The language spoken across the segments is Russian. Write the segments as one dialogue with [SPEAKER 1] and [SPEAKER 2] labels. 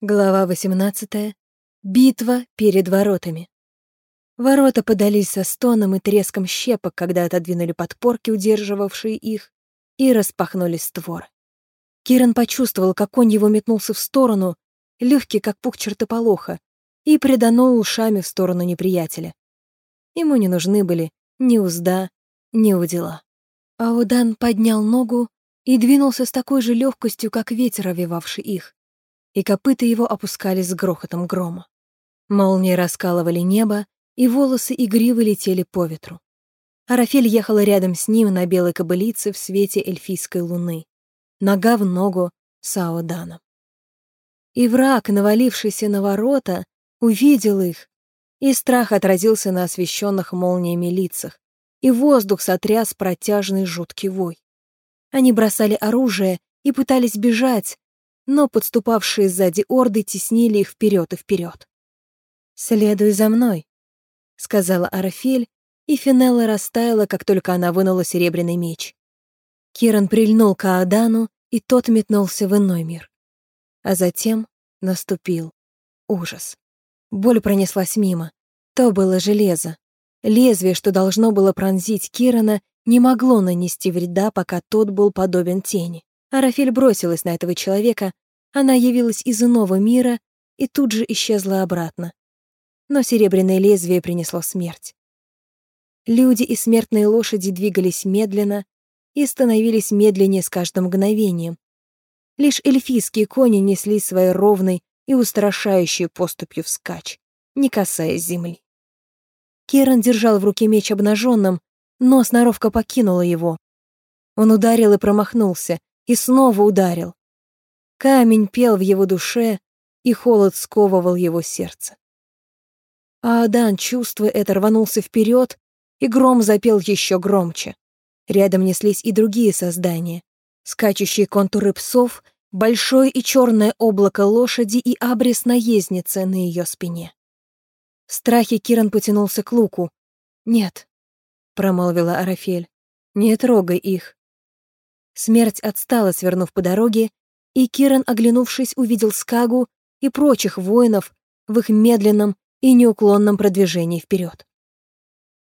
[SPEAKER 1] Глава 18. Битва перед воротами. Ворота подались со стоном и треском щепок, когда отодвинули подпорки, удерживавшие их, и распахнули створ. Киран почувствовал, как конь его метнулся в сторону, легкий, как пух чертополоха, и приданул ушами в сторону неприятеля. Ему не нужны были ни узда, ни удила. Аудан поднял ногу и двинулся с такой же легкостью, как ветер, овивавший их и копыта его опускались с грохотом грома. Молнии раскалывали небо, и волосы игривы летели по ветру. Арафель ехала рядом с ним на белой кобылице в свете эльфийской луны, нога в ногу с Аоданом. И враг, навалившийся на ворота, увидел их, и страх отразился на освещенных молниями лицах, и воздух сотряс протяжный жуткий вой. Они бросали оружие и пытались бежать, но подступавшие сзади орды теснили их вперед и вперед. «Следуй за мной», — сказала Арафель, и Финелла растаяла, как только она вынула серебряный меч. Киран прильнул к Аадану, и тот метнулся в иной мир. А затем наступил ужас. Боль пронеслась мимо. То было железо. Лезвие, что должно было пронзить Кирана, не могло нанести вреда, пока тот был подобен тени. Арафель бросилась на этого человека, она явилась из иного мира и тут же исчезла обратно. Но серебряное лезвие принесло смерть. Люди и смертные лошади двигались медленно и становились медленнее с каждым мгновением. Лишь эльфийские кони несли своей ровной и устрашающей поступью вскачь, не касаясь земли. Керан держал в руке меч обнаженным, но сноровка покинула его. Он ударил и промахнулся, и снова ударил. Камень пел в его душе, и холод сковывал его сердце. А Адан, чувствуя это, рванулся вперед, и гром запел еще громче. Рядом неслись и другие создания. Скачущие контуры псов, большое и черное облако лошади и абрис наездницы на ее спине. В страхе Киран потянулся к луку. «Нет», — промолвила Арафель, — «не трогай их. Смерть отстала, свернув по дороге, и Киран, оглянувшись, увидел Скагу и прочих воинов в их медленном и неуклонном продвижении вперед.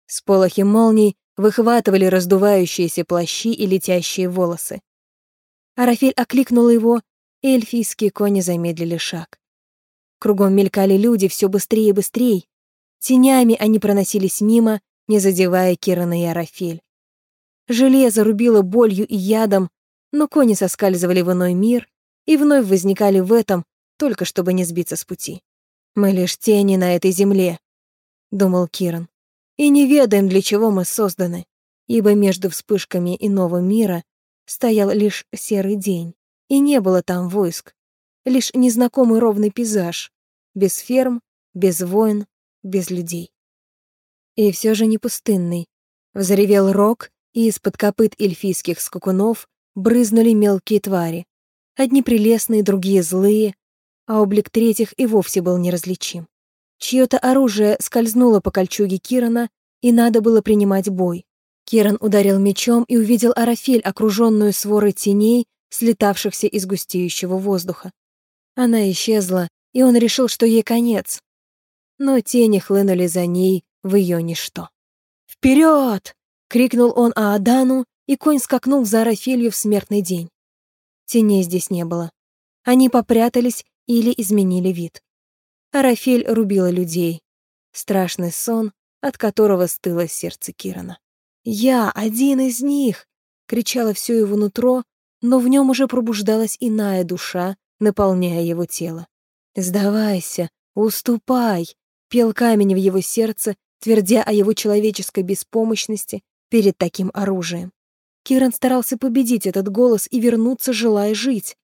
[SPEAKER 1] Сполохи молний выхватывали раздувающиеся плащи и летящие волосы. Арафель окликнула его, и эльфийские кони замедлили шаг. Кругом мелькали люди все быстрее и быстрее. Тенями они проносились мимо, не задевая Кирана и Арафель. Железо рубило болью и ядом, но кони соскальзывали в иной мир и вновь возникали в этом, только чтобы не сбиться с пути. «Мы лишь тени на этой земле», — думал Киран, «и не ведаем, для чего мы созданы, ибо между вспышками иного мира стоял лишь серый день, и не было там войск, лишь незнакомый ровный пейзаж, без ферм, без войн, без людей. И все же не пустынный. Взревел рог, и из-под копыт эльфийских скакунов брызнули мелкие твари. Одни прелестные, другие злые, а облик третьих и вовсе был неразличим. Чьё-то оружие скользнуло по кольчуге Кирана, и надо было принимать бой. Киран ударил мечом и увидел Арафель, окруженную сворой теней, слетавшихся из густеющего воздуха. Она исчезла, и он решил, что ей конец. Но тени хлынули за ней в ее ничто. «Вперед!» — крикнул он Аадану, и конь скакнул за Арафелью в смертный день. Теней здесь не было. Они попрятались или изменили вид. Арафель рубила людей. Страшный сон, от которого стыло сердце Кирана. «Я один из них!» — кричало все его нутро, но в нем уже пробуждалась иная душа, наполняя его тело. «Сдавайся, уступай!» — пел камень в его сердце, твердя о его человеческой беспомощности перед таким оружием. Киран старался победить этот голос и вернуться, желая жить.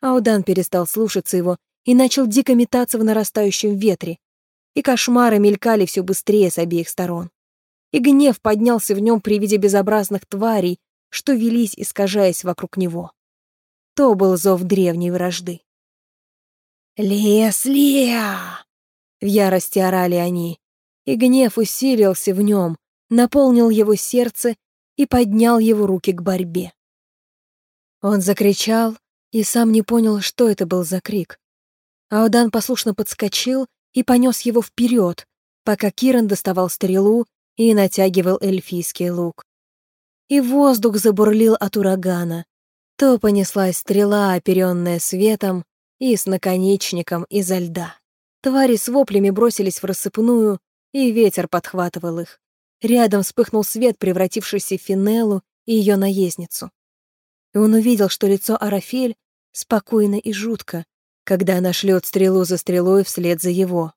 [SPEAKER 1] Аудан перестал слушаться его и начал дико метаться в нарастающем ветре. И кошмары мелькали все быстрее с обеих сторон. И гнев поднялся в нем при виде безобразных тварей, что велись, искажаясь вокруг него. То был зов древней вражды. «Лес, Леа!» В ярости орали они, и гнев усилился в нем, наполнил его сердце и поднял его руки к борьбе. Он закричал и сам не понял, что это был за крик. Аудан послушно подскочил и понес его вперед, пока Киран доставал стрелу и натягивал эльфийский лук. И воздух забурлил от урагана. То понеслась стрела, оперенная светом, и с наконечником изо льда. Твари с воплями бросились в рассыпную, и ветер подхватывал их. Рядом вспыхнул свет, превратившийся в Финеллу и ее наездницу. И он увидел, что лицо Арафель спокойно и жутко, когда она шлет стрелу за стрелой вслед за его.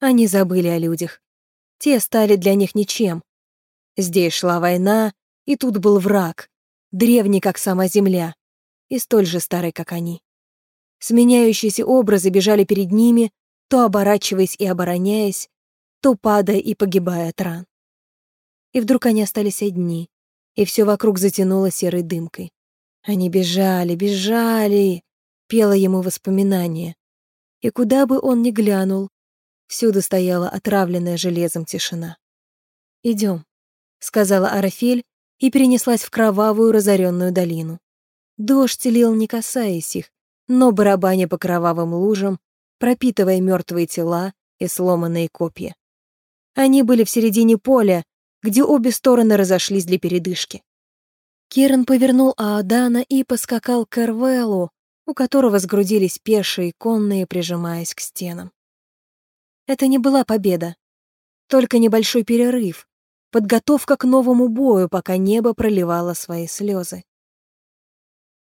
[SPEAKER 1] Они забыли о людях. Те стали для них ничем. Здесь шла война, и тут был враг, древний, как сама земля, и столь же старый, как они. Сменяющиеся образы бежали перед ними, то оборачиваясь и обороняясь, то падая и погибая от ран. И вдруг они остались одни, и все вокруг затянуло серой дымкой. Они бежали, бежали, пело ему воспоминание. И куда бы он ни глянул, всюду стояла отравленная железом тишина. Идем, сказала Арафель и перенеслась в кровавую разоренную долину. Дождь лил, не касаясь их, но барабаня по кровавым лужам, пропитывая мертвые тела и сломанные копья. Они были в середине поля, где обе стороны разошлись для передышки. Киран повернул Аадана и поскакал к Эрвелу, у которого сгрудились пешие и конные, прижимаясь к стенам. Это не была победа, только небольшой перерыв, подготовка к новому бою, пока небо проливало свои слезы.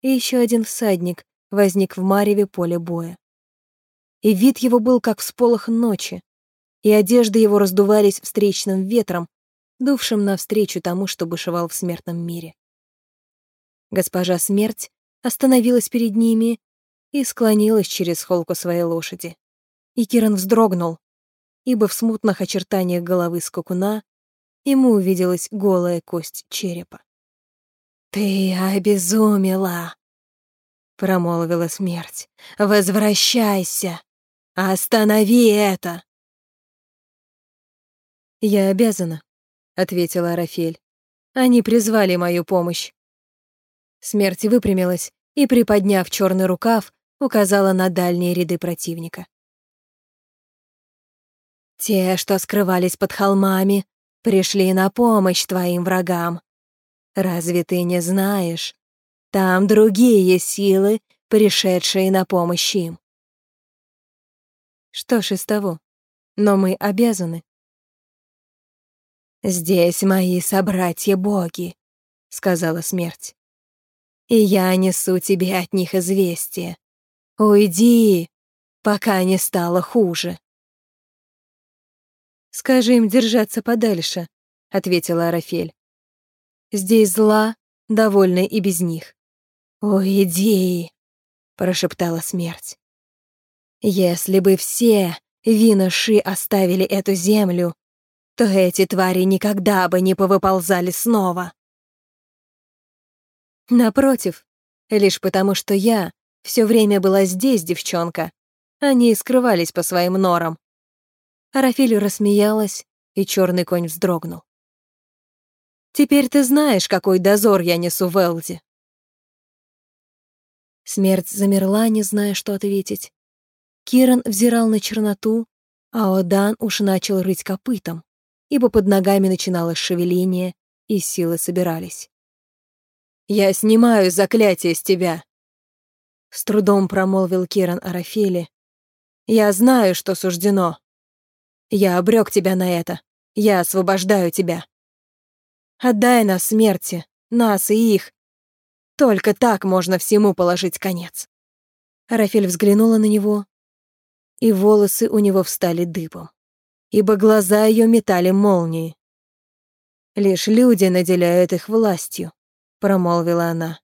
[SPEAKER 1] И еще один всадник возник в мареве поле боя. И вид его был как всполох ночи, и одежды его раздувались встречным ветром, дувшим навстречу тому, что бушевал в смертном мире. Госпожа Смерть остановилась перед ними и склонилась через холку своей лошади. И Киран вздрогнул, ибо в смутных очертаниях головы скакуна ему увиделась голая кость черепа. «Ты обезумела!» — промолвила смерть. «Возвращайся! Останови это!» «Я обязана», — ответила Рафель. «Они призвали мою помощь». Смерть выпрямилась и, приподняв черный рукав, указала на дальние ряды противника. «Те, что скрывались под холмами, пришли на помощь твоим врагам. Разве ты не знаешь? Там другие силы, пришедшие на помощь им». Что ж из того? Но мы обязаны. «Здесь мои собратья-боги», — сказала смерть. «И я несу тебе от них известие. Уйди, пока не стало хуже». «Скажи им держаться подальше», — ответила Арафель. «Здесь зла, довольны и без них». «Уйди», — прошептала смерть. «Если бы все виноши оставили эту землю, то эти твари никогда бы не повыползали снова. Напротив, лишь потому что я все время была здесь, девчонка, они и скрывались по своим норам. Арафиль рассмеялась, и черный конь вздрогнул. «Теперь ты знаешь, какой дозор я несу в Элде». Смерть замерла, не зная, что ответить. Киран взирал на черноту, а Одан уж начал рыть копытом ибо под ногами начиналось шевеление, и силы собирались. «Я снимаю заклятие с тебя!» С трудом промолвил Киран Арафели. «Я знаю, что суждено. Я обрек тебя на это. Я освобождаю тебя. Отдай нас смерти, нас и их. Только так можно всему положить конец». Арафель взглянула на него, и волосы у него встали дыбом ибо глаза ее метали молнии. «Лишь люди наделяют их властью», — промолвила она.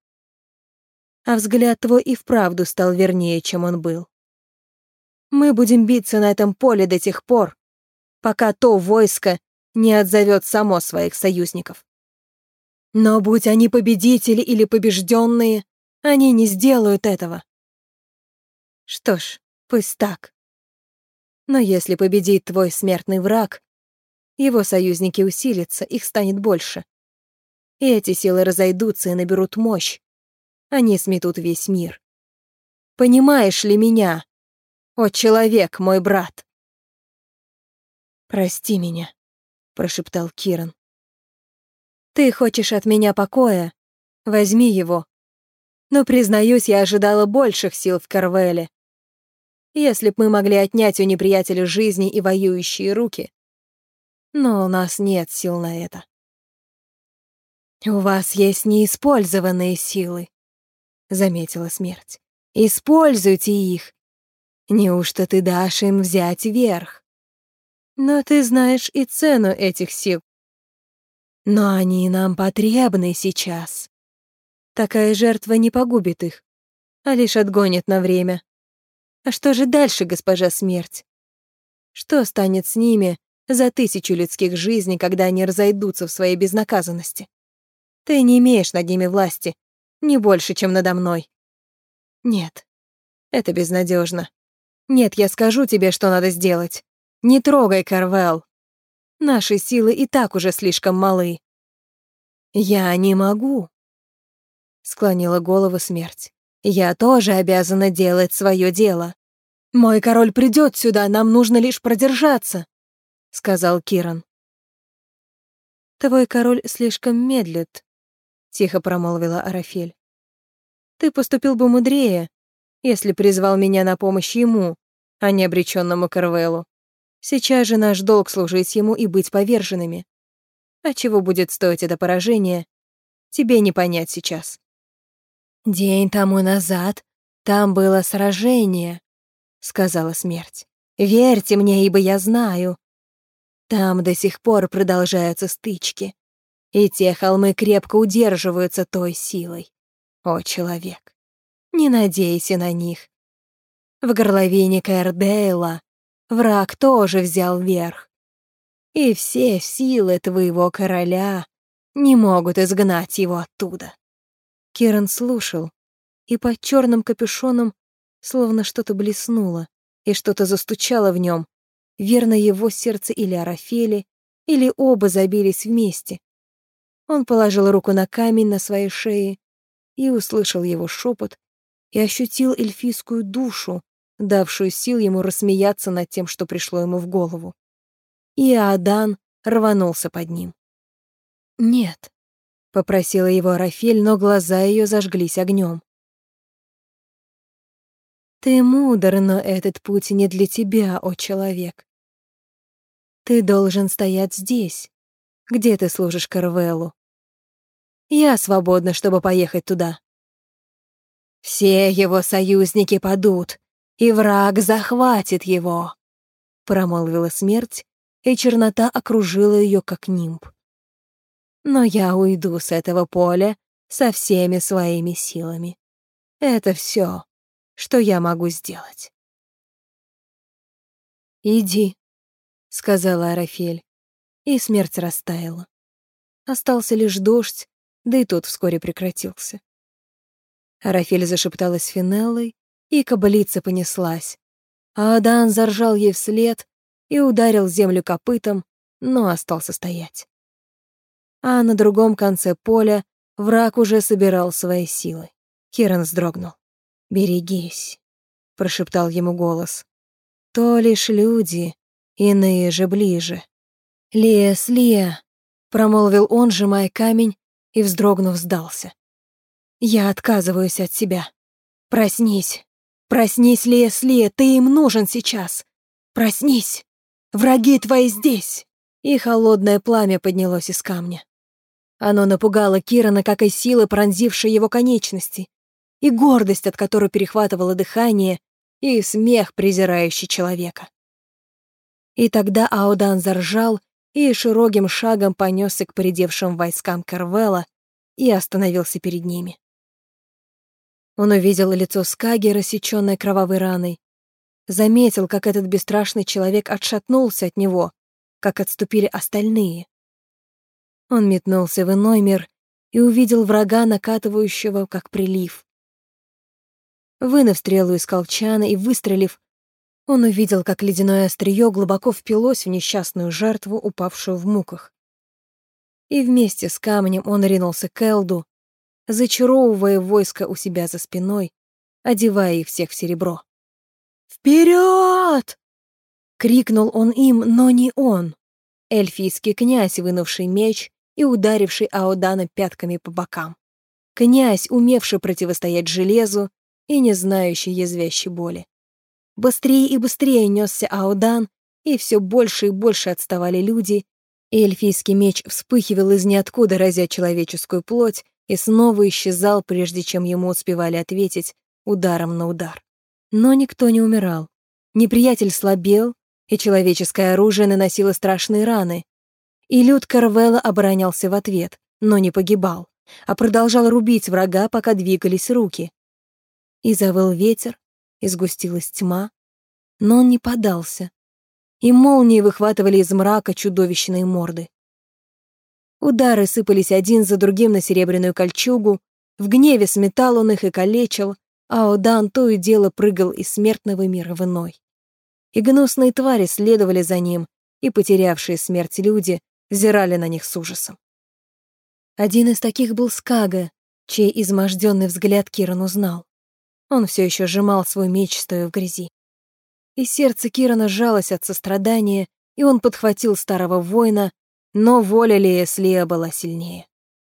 [SPEAKER 1] А взгляд твой и вправду стал вернее, чем он был. «Мы будем биться на этом поле до тех пор, пока то войско не отзовет само своих союзников. Но будь они победители или побежденные, они не сделают этого. Что ж, пусть так. Но если победит твой смертный враг, его союзники усилятся, их станет больше. И эти силы разойдутся и наберут мощь. Они сметут весь мир. Понимаешь ли меня? О, человек, мой брат!» «Прости меня», — прошептал Киран. «Ты хочешь от меня покоя? Возьми его. Но, признаюсь, я ожидала больших сил в Карвеле. Если б мы могли отнять у неприятеля жизни и воюющие руки. Но у нас нет сил на это. «У вас есть неиспользованные силы», — заметила смерть. «Используйте их. Неужто ты дашь им взять верх? Но ты знаешь и цену этих сил. Но они нам потребны сейчас. Такая жертва не погубит их, а лишь отгонит на время. А что же дальше, госпожа смерть? Что станет с ними за тысячу людских жизней, когда они разойдутся в своей безнаказанности? Ты не имеешь над ними власти, не больше, чем надо мной. Нет, это безнадежно. Нет, я скажу тебе, что надо сделать. Не трогай Карвел. Наши силы и так уже слишком малы. Я не могу. Склонила голову смерть. Я тоже обязана делать свое дело. Мой король придет сюда, нам нужно лишь продержаться, сказал Киран. Твой король слишком медлит, тихо промолвила Арафель. Ты поступил бы мудрее, если призвал меня на помощь ему, а не обреченному Карвелу. Сейчас же наш долг служить ему и быть поверженными. А чего будет стоить это поражение, тебе не понять сейчас. «День тому назад там было сражение», — сказала смерть. «Верьте мне, ибо я знаю. Там до сих пор продолжаются стычки, и те холмы крепко удерживаются той силой. О, человек, не надейся на них. В горловине Кэрдейла враг тоже взял верх. И все силы твоего короля не могут изгнать его оттуда. Киран слушал, и под черным капюшоном словно что-то блеснуло, и что-то застучало в нем. Верно, его сердце или Арафели, или оба забились вместе. Он положил руку на камень на своей шее и услышал его шепот, и ощутил эльфийскую душу, давшую сил ему рассмеяться над тем, что пришло ему в голову. И Адан рванулся под ним. «Нет», — попросила его Рафель, но глаза ее зажглись огнем. «Ты мудр, но этот путь не для тебя, о человек. Ты должен стоять здесь, где ты служишь Карвеллу. Я свободна, чтобы поехать туда. Все его союзники падут, и враг захватит его, промолвила смерть, и чернота окружила ее как нимб но я уйду с этого поля со всеми своими силами. Это все, что я могу сделать. «Иди», — сказала Арафель, и смерть растаяла. Остался лишь дождь, да и тот вскоре прекратился. Арафель зашепталась Финеллой, и кобылица понеслась, а Адан заржал ей вслед и ударил землю копытом, но остался стоять а на другом конце поля враг уже собирал свои силы. Киран вздрогнул. «Берегись», — прошептал ему голос. «То лишь люди, иные же ближе». «Лес, Лия», — промолвил он, сжимая камень, и, вздрогнув, сдался. «Я отказываюсь от себя. Проснись. Проснись, Лес, Лия, ты им нужен сейчас. Проснись. Враги твои здесь». И холодное пламя поднялось из камня. Оно напугало Кирана, как и сила, пронзившая его конечности, и гордость, от которой перехватывало дыхание, и смех, презирающий человека. И тогда Аудан заржал и широким шагом понесся к поредевшим войскам Карвела и остановился перед ними. Он увидел лицо Скаги, рассечённое кровавой раной, заметил, как этот бесстрашный человек отшатнулся от него, как отступили остальные. Он метнулся в иной мир и увидел врага, накатывающего, как прилив. Вынув стрелу из колчана и выстрелив, он увидел, как ледяное острие глубоко впилось в несчастную жертву, упавшую в муках. И вместе с камнем он ринулся к Элду, зачаровывая войско у себя за спиной, одевая их всех в серебро. «Вперед!» Крикнул он им, но не он. Эльфийский князь, вынувший меч и ударивший Аодана пятками по бокам. Князь, умевший противостоять железу и не знающий язвящей боли. Быстрее и быстрее несся Аудан, и все больше и больше отставали люди, и эльфийский меч вспыхивал из ниоткуда, разя человеческую плоть, и снова исчезал, прежде чем ему успевали ответить ударом на удар. Но никто не умирал. Неприятель слабел, и человеческое оружие наносило страшные раны. И Люд Карвелла оборонялся в ответ, но не погибал, а продолжал рубить врага, пока двигались руки. И завыл ветер, и сгустилась тьма, но он не подался, и молнии выхватывали из мрака чудовищные морды. Удары сыпались один за другим на серебряную кольчугу, в гневе сметал он их и калечил, а Одан то и дело прыгал из смертного мира в иной. И гнусные твари следовали за ним, и потерявшие смерть люди взирали на них с ужасом. Один из таких был Скага, чей изможденный взгляд Киран узнал. Он все еще сжимал свой меч, стоя в грязи. И сердце Кирана сжалось от сострадания, и он подхватил старого воина, но воля Лея была сильнее.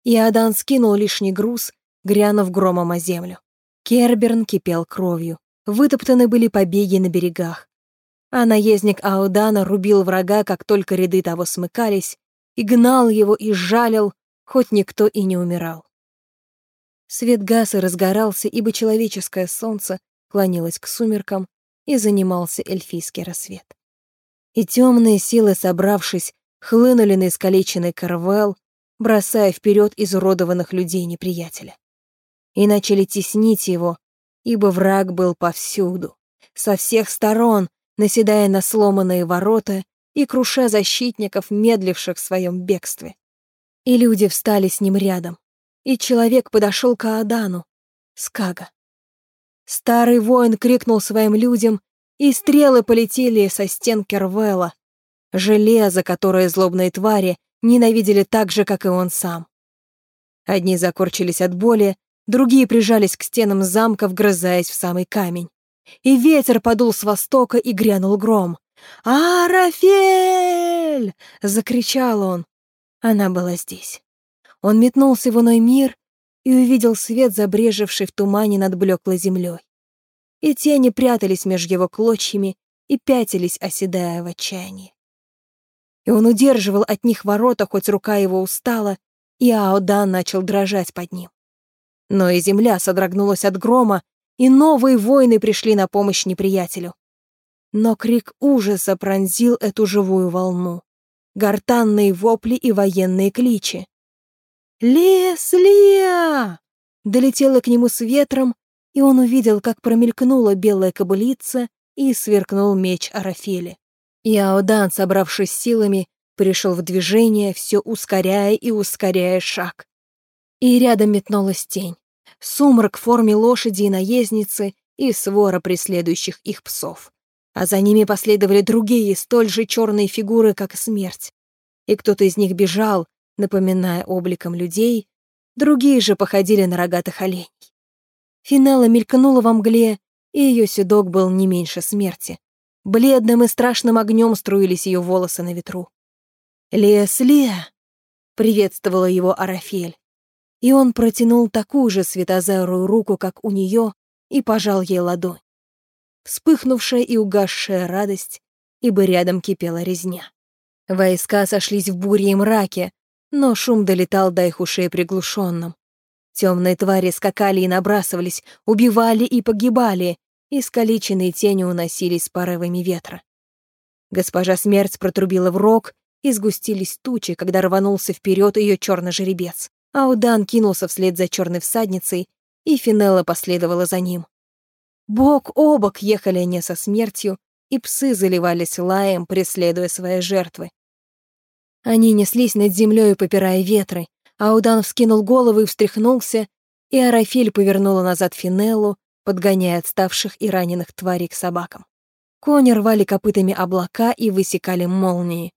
[SPEAKER 1] И Адан скинул лишний груз, грянув громом о землю. Керберн кипел кровью. Вытоптаны были побеги на берегах. А наездник Аудана рубил врага, как только ряды того смыкались, и гнал его, и жалил, хоть никто и не умирал. Свет гас и разгорался, ибо человеческое солнце клонилось к сумеркам, и занимался эльфийский рассвет. И темные силы, собравшись, хлынули на искалеченный Карвел, бросая вперед изуродованных людей неприятеля. И начали теснить его, ибо враг был повсюду, со всех сторон, наседая на сломанные ворота и круша защитников, медливших в своем бегстве. И люди встали с ним рядом, и человек подошел к Аадану, Скага. Старый воин крикнул своим людям, и стрелы полетели со стен Кервелла, железо, которое злобные твари ненавидели так же, как и он сам. Одни закорчились от боли, другие прижались к стенам замка, вгрызаясь в самый камень. И ветер подул с востока, и грянул гром. «Арафель!» — закричал он. Она была здесь. Он метнулся в иной мир и увидел свет, забрежевший в тумане над блеклой землей. И тени прятались меж его клочьями и пятились, оседая в отчаянии. И он удерживал от них ворота, хоть рука его устала, и Аодан начал дрожать под ним. Но и земля содрогнулась от грома, и новые воины пришли на помощь неприятелю. Но крик ужаса пронзил эту живую волну. Гортанные вопли и военные кличи. «Лес, Леа!» Долетела к нему с ветром, и он увидел, как промелькнула белая кобылица и сверкнул меч Арафели. И Аодан, собравшись силами, пришел в движение, все ускоряя и ускоряя шаг. И рядом метнулась тень. Сумрак в форме лошади и наездницы и свора преследующих их псов. А за ними последовали другие, столь же черные фигуры, как смерть. И кто-то из них бежал, напоминая обликом людей, другие же походили на рогатых оленей. Финала мелькнула во мгле, и ее седок был не меньше смерти. Бледным и страшным огнем струились ее волосы на ветру. «Лес, Леа!» — приветствовала его Арафель. И он протянул такую же светозарую руку, как у нее, и пожал ей ладонь. Вспыхнувшая и угасшая радость, ибо рядом кипела резня. Войска сошлись в буре и мраке, но шум долетал до их ушей приглушенным. Темные твари скакали и набрасывались, убивали и погибали, и скалеченные тени уносились порывами ветра. Госпожа Смерть протрубила в рог, и сгустились тучи, когда рванулся вперед ее черный жеребец. Аудан кинулся вслед за черной всадницей, и Финелла последовала за ним. Бок о бок ехали они со смертью, и псы заливались лаем, преследуя свои жертвы. Они неслись над землей, попирая ветры, Аудан вскинул голову и встряхнулся, и Арафель повернула назад Финеллу, подгоняя отставших и раненых тварей к собакам. Кони рвали копытами облака и высекали молнии.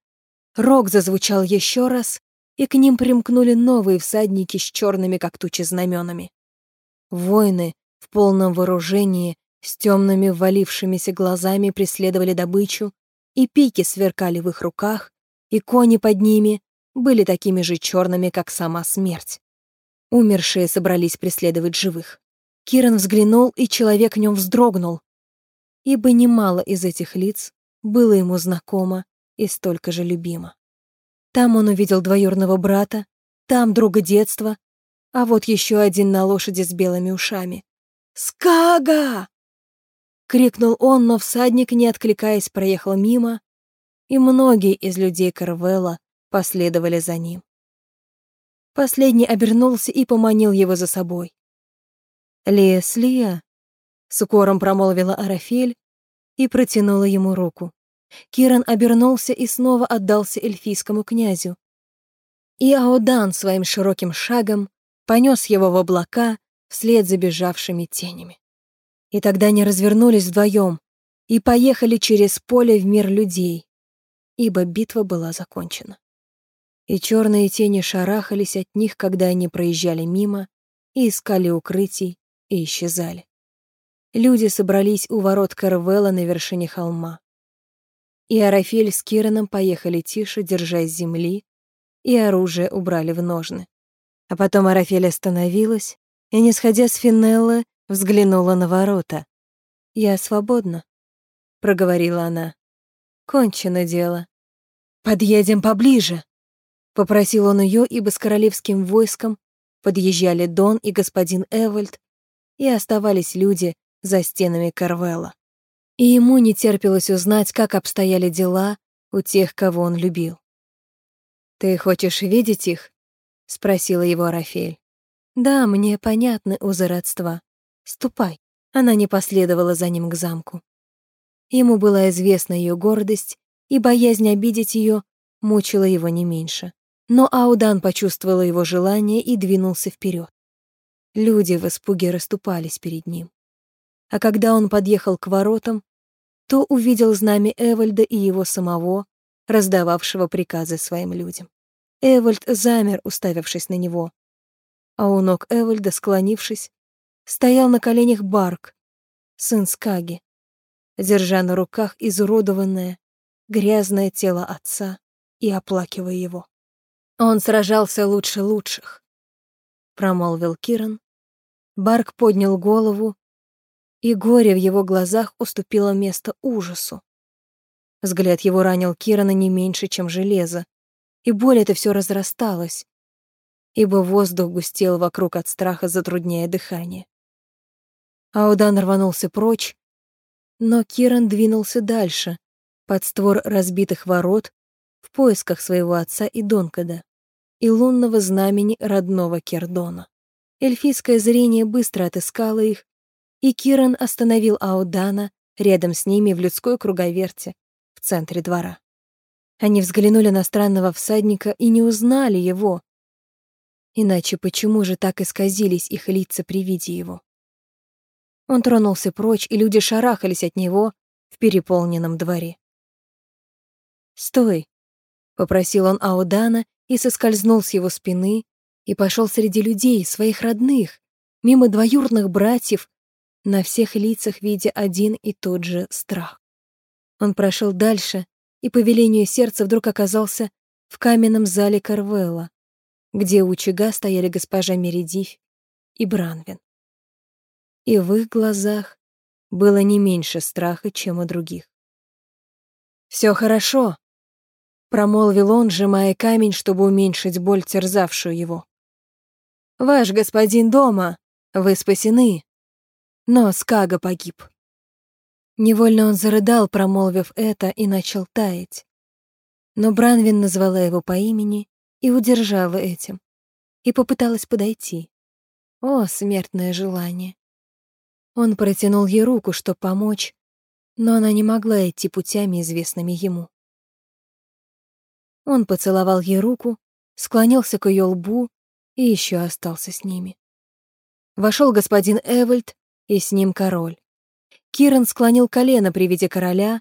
[SPEAKER 1] Рог зазвучал еще раз, и к ним примкнули новые всадники с черными, как тучи, знаменами. Воины в полном вооружении, с темными ввалившимися глазами преследовали добычу, и пики сверкали в их руках, и кони под ними были такими же черными, как сама смерть. Умершие собрались преследовать живых. Киран взглянул, и человек в нем вздрогнул, ибо немало из этих лиц было ему знакомо и столько же любимо. Там он увидел двоюрного брата, там друга детства, а вот еще один на лошади с белыми ушами. «Скага!» — крикнул он, но всадник, не откликаясь, проехал мимо, и многие из людей Карвелла последовали за ним. Последний обернулся и поманил его за собой. «Леслия», — с укором промолвила Арафель и протянула ему руку. Киран обернулся и снова отдался эльфийскому князю. И Аодан своим широким шагом понес его в облака вслед за бежавшими тенями. И тогда они развернулись вдвоем и поехали через поле в мир людей, ибо битва была закончена. И черные тени шарахались от них, когда они проезжали мимо и искали укрытий и исчезали. Люди собрались у ворот Карвелла на вершине холма. И Арафель с Кираном поехали тише, держась земли, и оружие убрали в ножны. А потом Арафель остановилась и, не сходя с Финеллы, взглянула на ворота. «Я свободна», — проговорила она. «Кончено дело. Подъедем поближе», — попросил он ее, ибо с королевским войском подъезжали Дон и господин Эвальд, и оставались люди за стенами Карвелла и ему не терпелось узнать, как обстояли дела у тех, кого он любил. «Ты хочешь видеть их?» — спросила его Рафель. «Да, мне понятны узы родства. Ступай». Она не последовала за ним к замку. Ему была известна ее гордость, и боязнь обидеть ее мучила его не меньше. Но Аудан почувствовала его желание и двинулся вперед. Люди в испуге расступались перед ним а когда он подъехал к воротам, то увидел знамя Эвальда и его самого, раздававшего приказы своим людям. Эвальд замер, уставившись на него, а у ног Эвальда, склонившись, стоял на коленях Барк, сын Скаги, держа на руках изуродованное, грязное тело отца и оплакивая его. «Он сражался лучше лучших», — промолвил Киран. Барк поднял голову и горе в его глазах уступило место ужасу. Взгляд его ранил Кирана не меньше, чем железо, и боль это все разрасталась, ибо воздух густел вокруг от страха, затрудняя дыхание. Аудан рванулся прочь, но Киран двинулся дальше, под створ разбитых ворот, в поисках своего отца и Донкада, и лунного знамени родного Кердона. Эльфийское зрение быстро отыскало их и Киран остановил Аудана рядом с ними в людской круговерте в центре двора. Они взглянули на странного всадника и не узнали его. Иначе почему же так исказились их лица при виде его? Он тронулся прочь, и люди шарахались от него в переполненном дворе. «Стой!» — попросил он Аудана и соскользнул с его спины и пошел среди людей, своих родных, мимо двоюродных братьев на всех лицах видя один и тот же страх. Он прошел дальше и по велению сердца вдруг оказался в каменном зале Карвелла, где у очага стояли госпожа Мередив и Бранвин. И в их глазах было не меньше страха, чем у других. «Все хорошо», — промолвил он, сжимая камень, чтобы уменьшить боль, терзавшую его. «Ваш господин дома, вы спасены». Но Скага погиб. Невольно он зарыдал, промолвив это, и начал таять. Но Бранвин назвала его по имени и удержала этим, и попыталась подойти. О, смертное желание! Он протянул ей руку, чтобы помочь, но она не могла идти путями, известными ему. Он поцеловал ей руку, склонился к ее лбу и еще остался с ними. Вошел господин Эвальд и с ним король. Киран склонил колено при виде короля,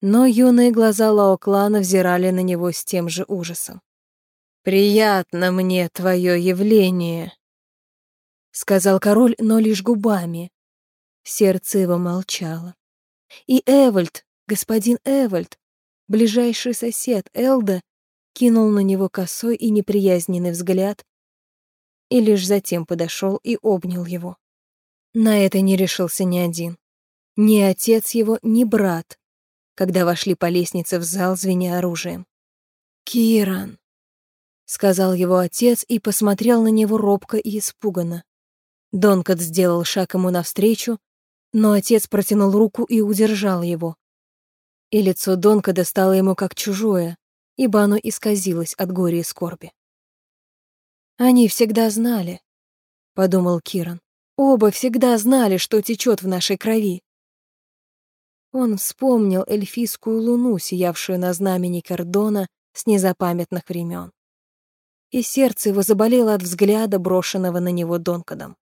[SPEAKER 1] но юные глаза Лаоклана взирали на него с тем же ужасом. «Приятно мне твое явление», — сказал король, но лишь губами. Сердце его молчало. И Эвальд, господин Эвальд, ближайший сосед Элда, кинул на него косой и неприязненный взгляд и лишь затем подошел и обнял его. На это не решился ни один. Ни отец его, ни брат, когда вошли по лестнице в зал, звеня оружием. «Киран», — сказал его отец и посмотрел на него робко и испуганно. Донкот сделал шаг ему навстречу, но отец протянул руку и удержал его. И лицо Донка достало ему как чужое, ибо оно исказилось от горя и скорби. «Они всегда знали», — подумал Киран. «Оба всегда знали, что течет в нашей крови. Он вспомнил эльфийскую луну, сиявшую на знамени кордона с незапамятных времен. И сердце его заболело от взгляда, брошенного на него Донкадом.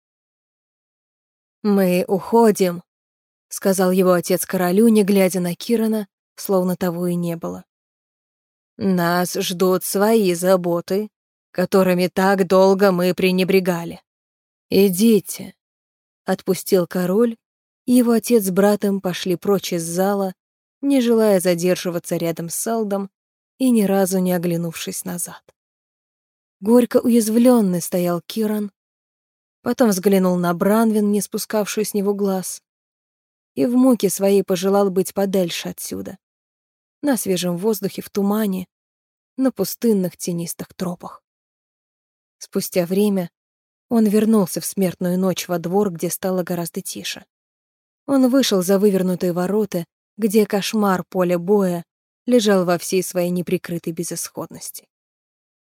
[SPEAKER 1] «Мы уходим», — сказал его отец королю, не глядя на Кирана, словно того и не было. «Нас ждут свои заботы, которыми так долго мы пренебрегали. Идите», — отпустил король и его отец с братом пошли прочь из зала, не желая задерживаться рядом с Салдом и ни разу не оглянувшись назад. Горько уязвленный стоял Киран, потом взглянул на Бранвин, не спускавшую с него глаз, и в муке своей пожелал быть подальше отсюда, на свежем воздухе, в тумане, на пустынных тенистых тропах. Спустя время он вернулся в смертную ночь во двор, где стало гораздо тише. Он вышел за вывернутые ворота, где кошмар поля боя лежал во всей своей неприкрытой безысходности.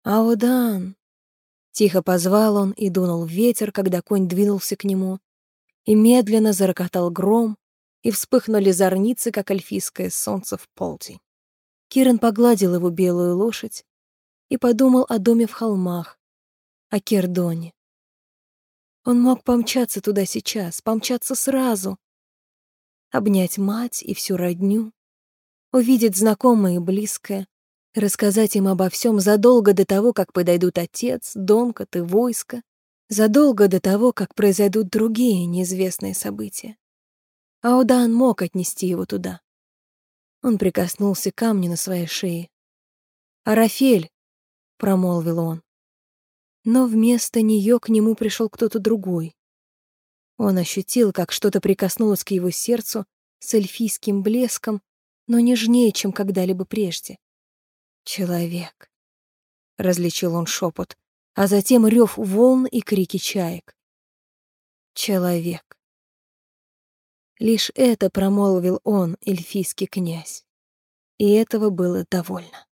[SPEAKER 1] «Аудан!» Тихо позвал он и дунул ветер, когда конь двинулся к нему, и медленно зарокотал гром, и вспыхнули зорницы, как альфийское солнце в полдень. Киран погладил его белую лошадь и подумал о доме в холмах, о Кердоне. Он мог помчаться туда сейчас, помчаться сразу, обнять мать и всю родню, увидеть знакомое и близкое, рассказать им обо всем задолго до того, как подойдут отец, Донкот и войско, задолго до того, как произойдут другие неизвестные события. Аудан мог отнести его туда. Он прикоснулся к камню на своей шее. «Арафель!» — промолвил он. Но вместо нее к нему пришел кто-то другой. Он ощутил, как что-то прикоснулось к его сердцу с эльфийским блеском, но нежнее, чем когда-либо прежде. «Человек», — различил он шепот, а затем рев волн и крики чаек. «Человек». Лишь это промолвил он, эльфийский князь, и этого было довольно.